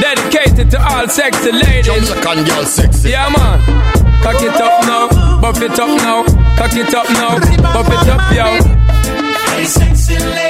Dedicated to all sexy ladies. Jamaican girl sexy. Yeah, man. Cock it up now, buff it up now, cock it up now, buff it up, yo. Hey, sexy lady.